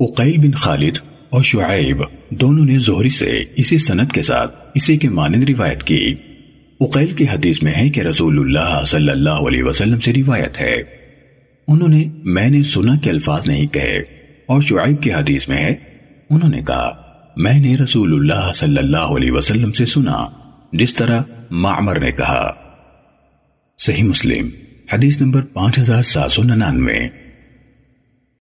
اقیل بن خالد اور شعیب دونوں نے زہری سے اسی سنت کے ساتھ اسی کے مانند روایت کی۔ اقیل کی حدیث میں ہے کہ رسول اللہ صلی اللہ علیہ وسلم سے روایت ہے۔ انہوں نے میں نے سنا کے الفاظ نہیں کہے۔ اور شعیب کی حدیث میں ہے، انہوں نے کہا، میں نے رسول اللہ صلی اللہ علیہ وسلم سے سنا۔ جس طرح معمر نے کہا۔ صحیح مسلم، حدیث نمبر پانچ ہزار سات سو ننانوے۔